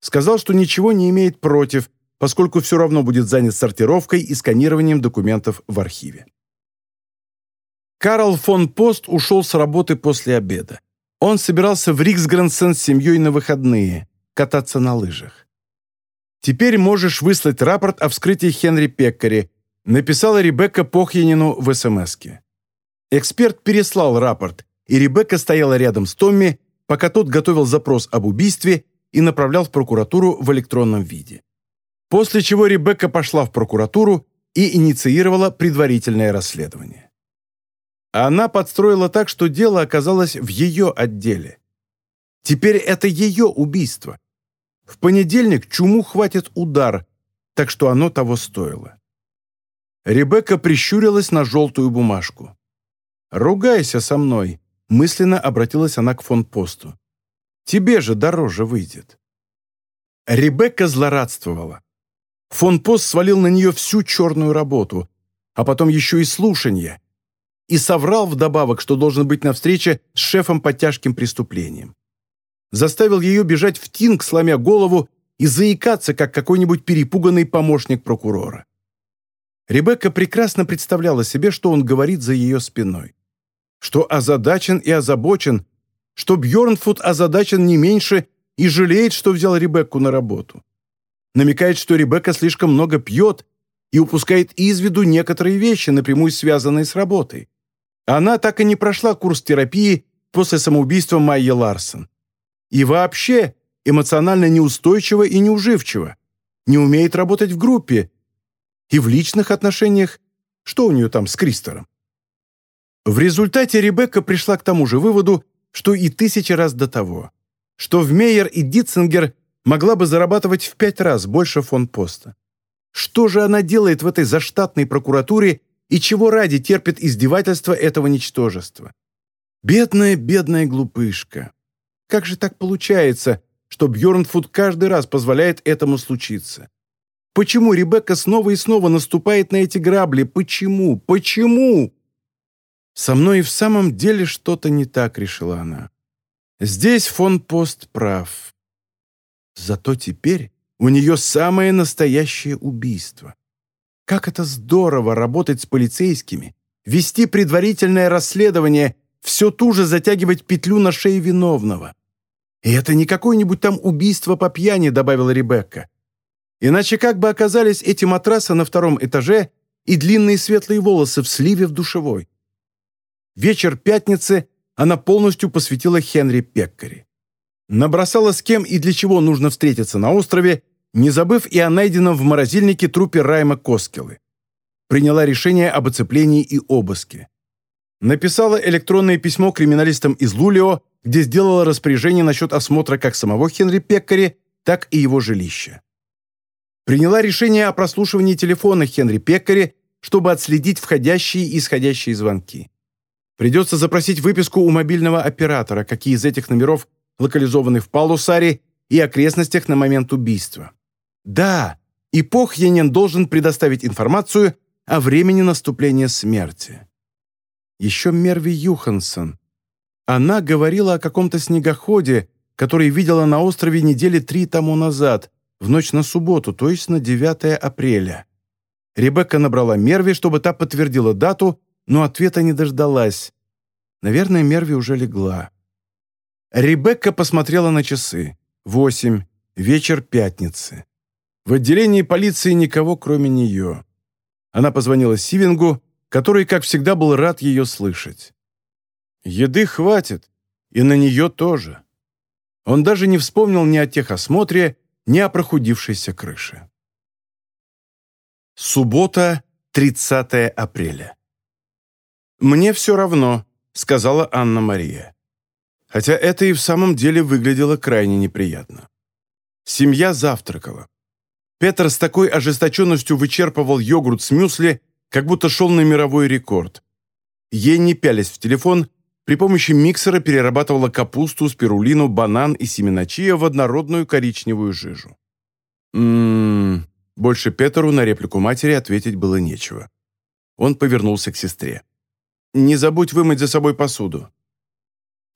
Сказал, что ничего не имеет против, поскольку все равно будет занят сортировкой и сканированием документов в архиве. Карл фон Пост ушел с работы после обеда. Он собирался в Риксгрансен с семьей на выходные, кататься на лыжах. «Теперь можешь выслать рапорт о вскрытии Хенри Пеккари», написала Ребекка Похьянину в СМСке. Эксперт переслал рапорт, и Ребекка стояла рядом с Томми, пока тот готовил запрос об убийстве и направлял в прокуратуру в электронном виде. После чего Ребекка пошла в прокуратуру и инициировала предварительное расследование. Она подстроила так, что дело оказалось в ее отделе. Теперь это ее убийство. В понедельник чуму хватит удар, так что оно того стоило. Ребекка прищурилась на желтую бумажку. «Ругайся со мной», — мысленно обратилась она к фон-посту. «Тебе же дороже выйдет». Ребекка злорадствовала. Фон-пост свалил на нее всю черную работу, а потом еще и слушанье, и соврал вдобавок, что должен быть на встрече с шефом по тяжким преступлениям. Заставил ее бежать в тинг, сломя голову, и заикаться, как какой-нибудь перепуганный помощник прокурора. Ребекка прекрасно представляла себе, что он говорит за ее спиной. Что озадачен и озабочен, что Бьорнфуд озадачен не меньше и жалеет, что взял Ребекку на работу. Намекает, что Ребекка слишком много пьет и упускает из виду некоторые вещи, напрямую связанные с работой. Она так и не прошла курс терапии после самоубийства Майи Ларсон. И вообще эмоционально неустойчива и неуживчива, не умеет работать в группе. И в личных отношениях, что у нее там с Кристором? В результате Ребекка пришла к тому же выводу, что и тысячи раз до того, что в Мейер и Дитцингер могла бы зарабатывать в пять раз больше фон поста. Что же она делает в этой заштатной прокуратуре и чего ради терпит издевательство этого ничтожества? Бедная, бедная глупышка. Как же так получается, что Бьорнфуд каждый раз позволяет этому случиться? Почему Ребекка снова и снова наступает на эти грабли? Почему? Почему? Со мной и в самом деле что-то не так, решила она. Здесь фон Пост прав. Зато теперь у нее самое настоящее убийство. Как это здорово работать с полицейскими, вести предварительное расследование, все туже затягивать петлю на шее виновного. И это не какое-нибудь там убийство по пьяни, добавила Ребекка. Иначе как бы оказались эти матрасы на втором этаже и длинные светлые волосы в сливе в душевой? Вечер пятницы она полностью посвятила Хенри Пеккари. Набросала с кем и для чего нужно встретиться на острове не забыв и о найденном в морозильнике трупе Райма Коскелы. Приняла решение об оцеплении и обыске. Написала электронное письмо криминалистам из Лулио, где сделала распоряжение насчет осмотра как самого Хенри Пеккари, так и его жилища. Приняла решение о прослушивании телефона Хенри Пеккари, чтобы отследить входящие и исходящие звонки. Придется запросить выписку у мобильного оператора, какие из этих номеров локализованы в Палусаре и окрестностях на момент убийства. Да, и Похьенен должен предоставить информацию о времени наступления смерти. Еще Мерви Юхансон. Она говорила о каком-то снегоходе, который видела на острове недели три тому назад, в ночь на субботу, то есть на 9 апреля. Ребекка набрала Мерви, чтобы та подтвердила дату, но ответа не дождалась. Наверное, Мерви уже легла. Ребекка посмотрела на часы. Восемь. Вечер пятницы. В отделении полиции никого, кроме нее. Она позвонила Сивингу, который, как всегда, был рад ее слышать. Еды хватит, и на нее тоже. Он даже не вспомнил ни о техосмотре, ни о прохудившейся крыше. Суббота, 30 апреля. «Мне все равно», — сказала Анна-Мария. Хотя это и в самом деле выглядело крайне неприятно. Семья завтракала. Петр с такой ожесточенностью вычерпывал йогурт с мюсли, как будто шел на мировой рекорд. Ей не пялись в телефон, при помощи миксера перерабатывала капусту, спирулину, банан и семена чия в однородную коричневую жижу. Ммм, больше Петру на реплику матери ответить было нечего. Он повернулся к сестре. «Не забудь вымыть за собой посуду».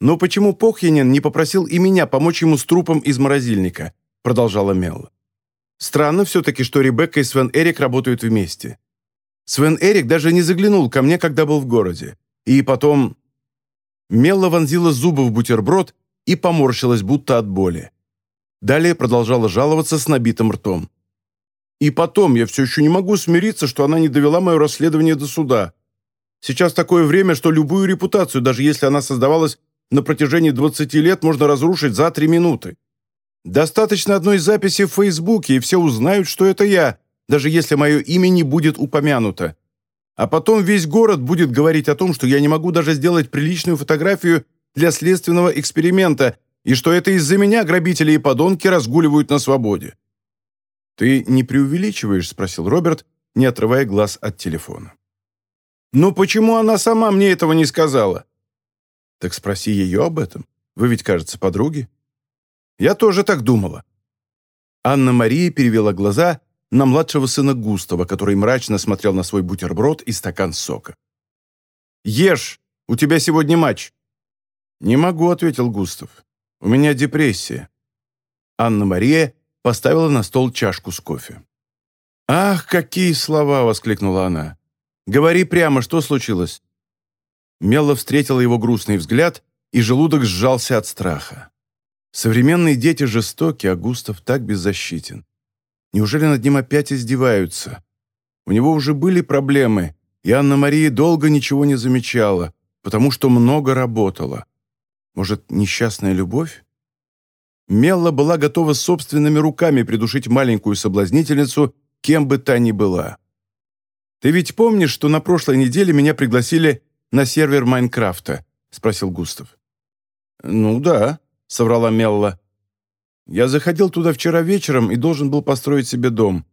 «Но почему Похьянин не попросил и меня помочь ему с трупом из морозильника?» продолжала Мелла. Странно все-таки, что Ребекка и Свен Эрик работают вместе. Свен Эрик даже не заглянул ко мне, когда был в городе. И потом... Мелла вонзила зубы в бутерброд и поморщилась, будто от боли. Далее продолжала жаловаться с набитым ртом. И потом я все еще не могу смириться, что она не довела мое расследование до суда. Сейчас такое время, что любую репутацию, даже если она создавалась на протяжении 20 лет, можно разрушить за 3 минуты. Достаточно одной записи в Фейсбуке, и все узнают, что это я, даже если мое имя не будет упомянуто. А потом весь город будет говорить о том, что я не могу даже сделать приличную фотографию для следственного эксперимента, и что это из-за меня грабители и подонки разгуливают на свободе. «Ты не преувеличиваешь?» – спросил Роберт, не отрывая глаз от телефона. «Ну почему она сама мне этого не сказала?» «Так спроси ее об этом. Вы ведь, кажется, подруги». «Я тоже так думала». Анна-Мария перевела глаза на младшего сына Густава, который мрачно смотрел на свой бутерброд и стакан сока. «Ешь! У тебя сегодня матч!» «Не могу», — ответил Густав. «У меня депрессия». Анна-Мария поставила на стол чашку с кофе. «Ах, какие слова!» — воскликнула она. «Говори прямо, что случилось?» Мелла встретила его грустный взгляд, и желудок сжался от страха. Современные дети жестоки, а Густав так беззащитен. Неужели над ним опять издеваются? У него уже были проблемы, и Анна-Мария долго ничего не замечала, потому что много работала. Может, несчастная любовь? Мелла была готова собственными руками придушить маленькую соблазнительницу, кем бы та ни была. «Ты ведь помнишь, что на прошлой неделе меня пригласили на сервер Майнкрафта?» — спросил Густав. «Ну да», — соврала Мелла. «Я заходил туда вчера вечером и должен был построить себе дом.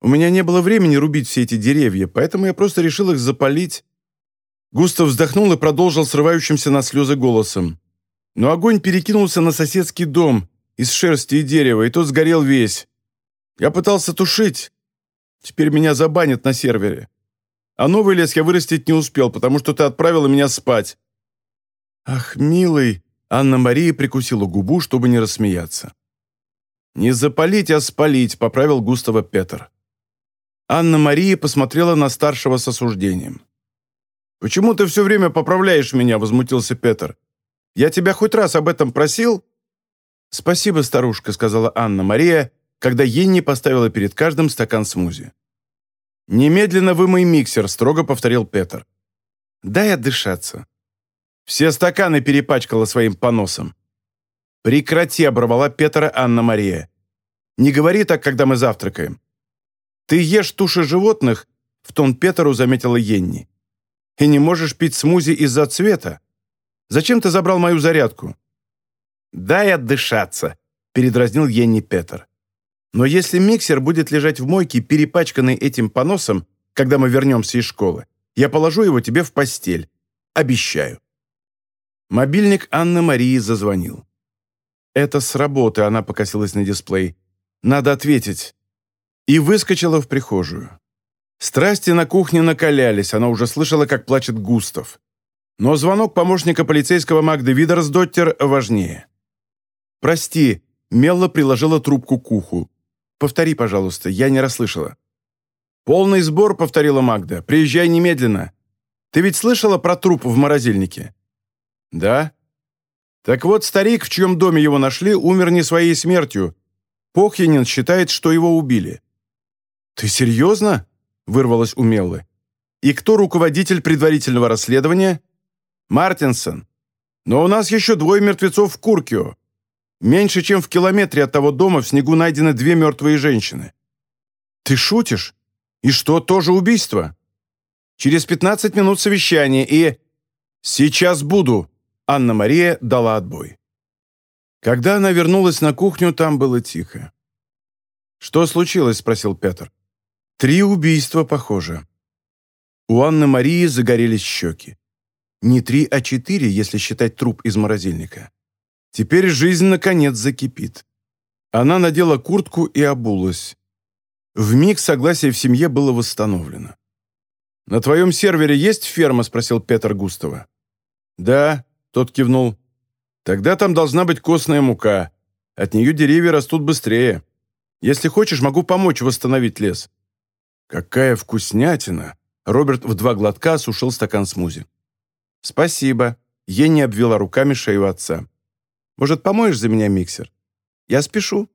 У меня не было времени рубить все эти деревья, поэтому я просто решил их запалить». Густав вздохнул и продолжил срывающимся на слезы голосом. Но огонь перекинулся на соседский дом, из шерсти и дерева, и тот сгорел весь. Я пытался тушить. Теперь меня забанят на сервере. А новый лес я вырастить не успел, потому что ты отправила меня спать». «Ах, милый!» Анна-Мария прикусила губу, чтобы не рассмеяться. «Не запалить, а спалить», — поправил Густава Петр. Анна-Мария посмотрела на старшего с осуждением. «Почему ты все время поправляешь меня?» — возмутился Петр. «Я тебя хоть раз об этом просил?» «Спасибо, старушка», — сказала Анна-Мария, когда Енни поставила перед каждым стакан смузи. «Немедленно вымой миксер», — строго повторил Петр. «Дай отдышаться». Все стаканы перепачкала своим поносом. «Прекрати», — оборвала Петра Анна-Мария. «Не говори так, когда мы завтракаем». «Ты ешь туши животных», — в тон Петру заметила Енни. «И не можешь пить смузи из-за цвета. Зачем ты забрал мою зарядку?» «Дай отдышаться», — передразнил Енни Петер. «Но если миксер будет лежать в мойке, перепачканный этим поносом, когда мы вернемся из школы, я положу его тебе в постель. Обещаю». Мобильник Анны-Марии зазвонил. «Это с работы», — она покосилась на дисплей. «Надо ответить». И выскочила в прихожую. Страсти на кухне накалялись, она уже слышала, как плачет Густав. Но звонок помощника полицейского Магды Видерсдоттер важнее. «Прости», — Мелла приложила трубку к уху. «Повтори, пожалуйста, я не расслышала». «Полный сбор», — повторила Магда. «Приезжай немедленно. Ты ведь слышала про труп в морозильнике?» «Да». «Так вот, старик, в чьем доме его нашли, умер не своей смертью. Похьянин считает, что его убили». «Ты серьезно?» — вырвалось у Меллы. «И кто руководитель предварительного расследования?» «Мартинсон. Но у нас еще двое мертвецов в Куркио. Меньше чем в километре от того дома в снегу найдены две мертвые женщины. Ты шутишь? И что, тоже убийство? Через 15 минут совещания и... Сейчас буду. Анна-Мария дала отбой. Когда она вернулась на кухню, там было тихо. «Что случилось?» – спросил Петр. «Три убийства, похоже». У Анны-Марии загорелись щеки. Не три, а четыре, если считать труп из морозильника. Теперь жизнь, наконец, закипит. Она надела куртку и обулась. В миг согласие в семье было восстановлено. «На твоем сервере есть ферма?» – спросил Петр Густава. «Да», – тот кивнул. «Тогда там должна быть костная мука. От нее деревья растут быстрее. Если хочешь, могу помочь восстановить лес». «Какая вкуснятина!» Роберт в два глотка осушил стакан смузи. «Спасибо». Ени обвела руками шею отца. Может, помоешь за меня миксер? Я спешу».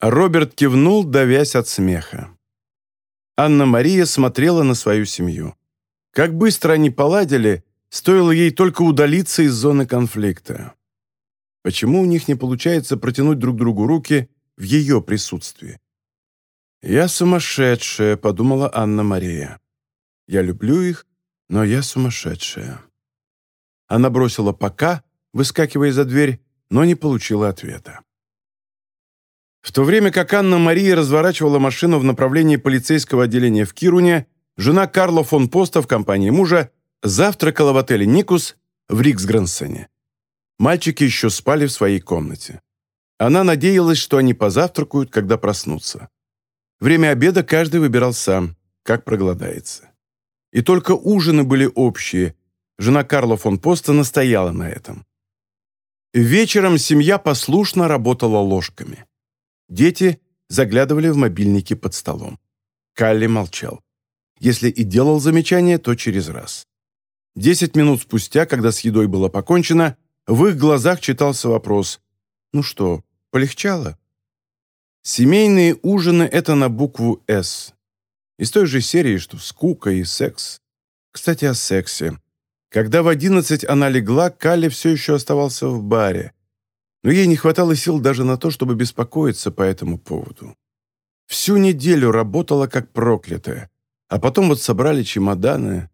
Роберт кивнул, давясь от смеха. Анна-Мария смотрела на свою семью. Как быстро они поладили, стоило ей только удалиться из зоны конфликта. Почему у них не получается протянуть друг другу руки в ее присутствии? «Я сумасшедшая», — подумала Анна-Мария. Я люблю их, но я сумасшедшая». Она бросила «пока», выскакивая за дверь, но не получила ответа. В то время как Анна-Мария разворачивала машину в направлении полицейского отделения в Кируне, жена Карла фон Поста в компании мужа завтракала в отеле «Никус» в Риксгрансене. Мальчики еще спали в своей комнате. Она надеялась, что они позавтракают, когда проснутся. Время обеда каждый выбирал сам, как проголодается. И только ужины были общие. Жена Карла фон Поста настояла на этом. Вечером семья послушно работала ложками. Дети заглядывали в мобильники под столом. Калли молчал. Если и делал замечания, то через раз. Десять минут спустя, когда с едой было покончено, в их глазах читался вопрос «Ну что, полегчало?» Семейные ужины — это на букву «С». Из той же серии, что «Скука» и «Секс». Кстати, о сексе. Когда в одиннадцать она легла, Калли все еще оставался в баре. Но ей не хватало сил даже на то, чтобы беспокоиться по этому поводу. Всю неделю работала как проклятая. А потом вот собрали чемоданы.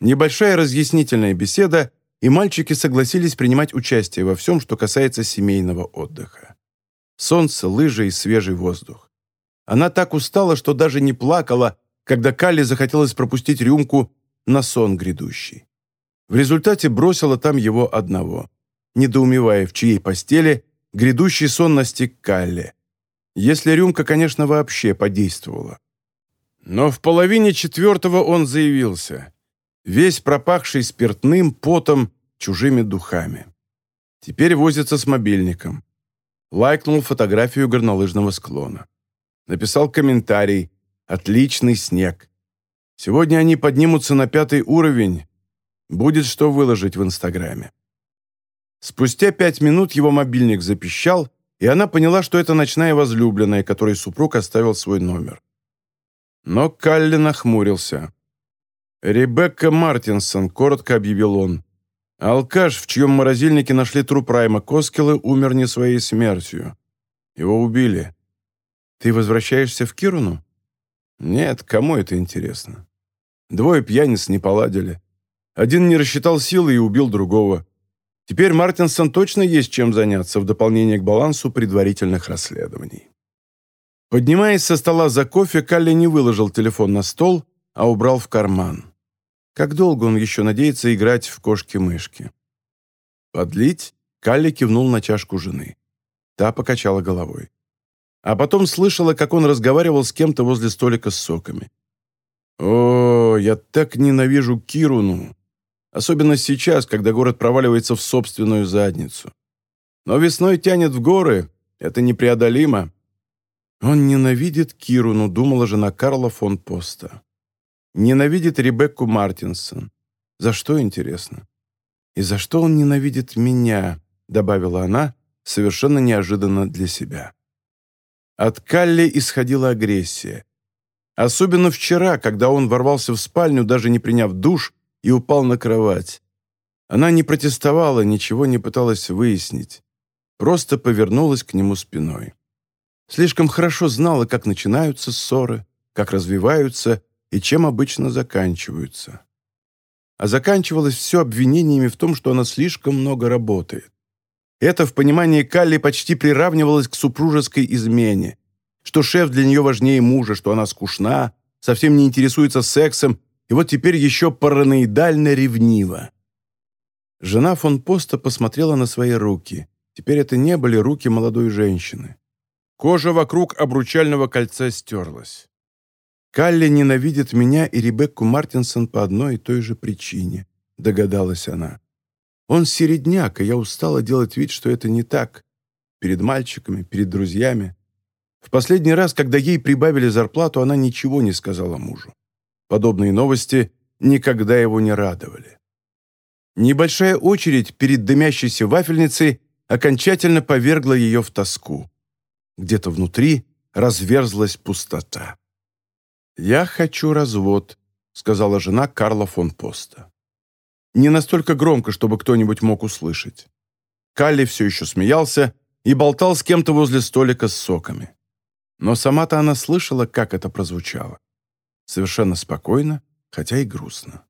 Небольшая разъяснительная беседа, и мальчики согласились принимать участие во всем, что касается семейного отдыха. Солнце, лыжи и свежий воздух. Она так устала, что даже не плакала, когда Калли захотелось пропустить рюмку на сон грядущий. В результате бросила там его одного, недоумевая, в чьей постели грядущий сон настиг Калли. Если рюмка, конечно, вообще подействовала. Но в половине четвертого он заявился, весь пропахший спиртным, потом, чужими духами. Теперь возится с мобильником. Лайкнул фотографию горнолыжного склона. Написал комментарий «Отличный снег». Сегодня они поднимутся на пятый уровень. Будет что выложить в Инстаграме. Спустя пять минут его мобильник запищал, и она поняла, что это ночная возлюбленная, которой супруг оставил свой номер. Но Калли нахмурился. «Ребекка Мартинсон», — коротко объявил он. «Алкаш, в чьем морозильнике нашли труп Райма Коскелы, умер не своей смертью. Его убили. Ты возвращаешься в Кируну?» «Нет, кому это интересно?» Двое пьяниц не поладили. Один не рассчитал силы и убил другого. Теперь Мартинсон точно есть чем заняться в дополнение к балансу предварительных расследований. Поднимаясь со стола за кофе, Калли не выложил телефон на стол, а убрал в карман. Как долго он еще надеется играть в кошки-мышки? «Подлить?» — Калли кивнул на чашку жены. Та покачала головой. А потом слышала, как он разговаривал с кем-то возле столика с соками. «О, я так ненавижу Кируну! Особенно сейчас, когда город проваливается в собственную задницу. Но весной тянет в горы, это непреодолимо. Он ненавидит Кируну, думала жена Карла фон Поста. Ненавидит Ребекку Мартинсон. За что, интересно? И за что он ненавидит меня, добавила она, совершенно неожиданно для себя. От Калли исходила агрессия. Особенно вчера, когда он ворвался в спальню, даже не приняв душ, и упал на кровать. Она не протестовала, ничего не пыталась выяснить. Просто повернулась к нему спиной. Слишком хорошо знала, как начинаются ссоры, как развиваются и чем обычно заканчиваются. А заканчивалось все обвинениями в том, что она слишком много работает. Это в понимании Калли почти приравнивалось к супружеской измене, что шеф для нее важнее мужа, что она скучна, совсем не интересуется сексом и вот теперь еще параноидально ревнива. Жена фон Поста посмотрела на свои руки. Теперь это не были руки молодой женщины. Кожа вокруг обручального кольца стерлась. «Калли ненавидит меня и Ребекку Мартинсон по одной и той же причине», — догадалась она. «Он середняк, и я устала делать вид, что это не так. Перед мальчиками, перед друзьями. В последний раз, когда ей прибавили зарплату, она ничего не сказала мужу. Подобные новости никогда его не радовали. Небольшая очередь перед дымящейся вафельницей окончательно повергла ее в тоску. Где-то внутри разверзлась пустота. «Я хочу развод», — сказала жена Карла фон Поста. Не настолько громко, чтобы кто-нибудь мог услышать. Калли все еще смеялся и болтал с кем-то возле столика с соками. Но сама-то она слышала, как это прозвучало. Совершенно спокойно хотя и грустно.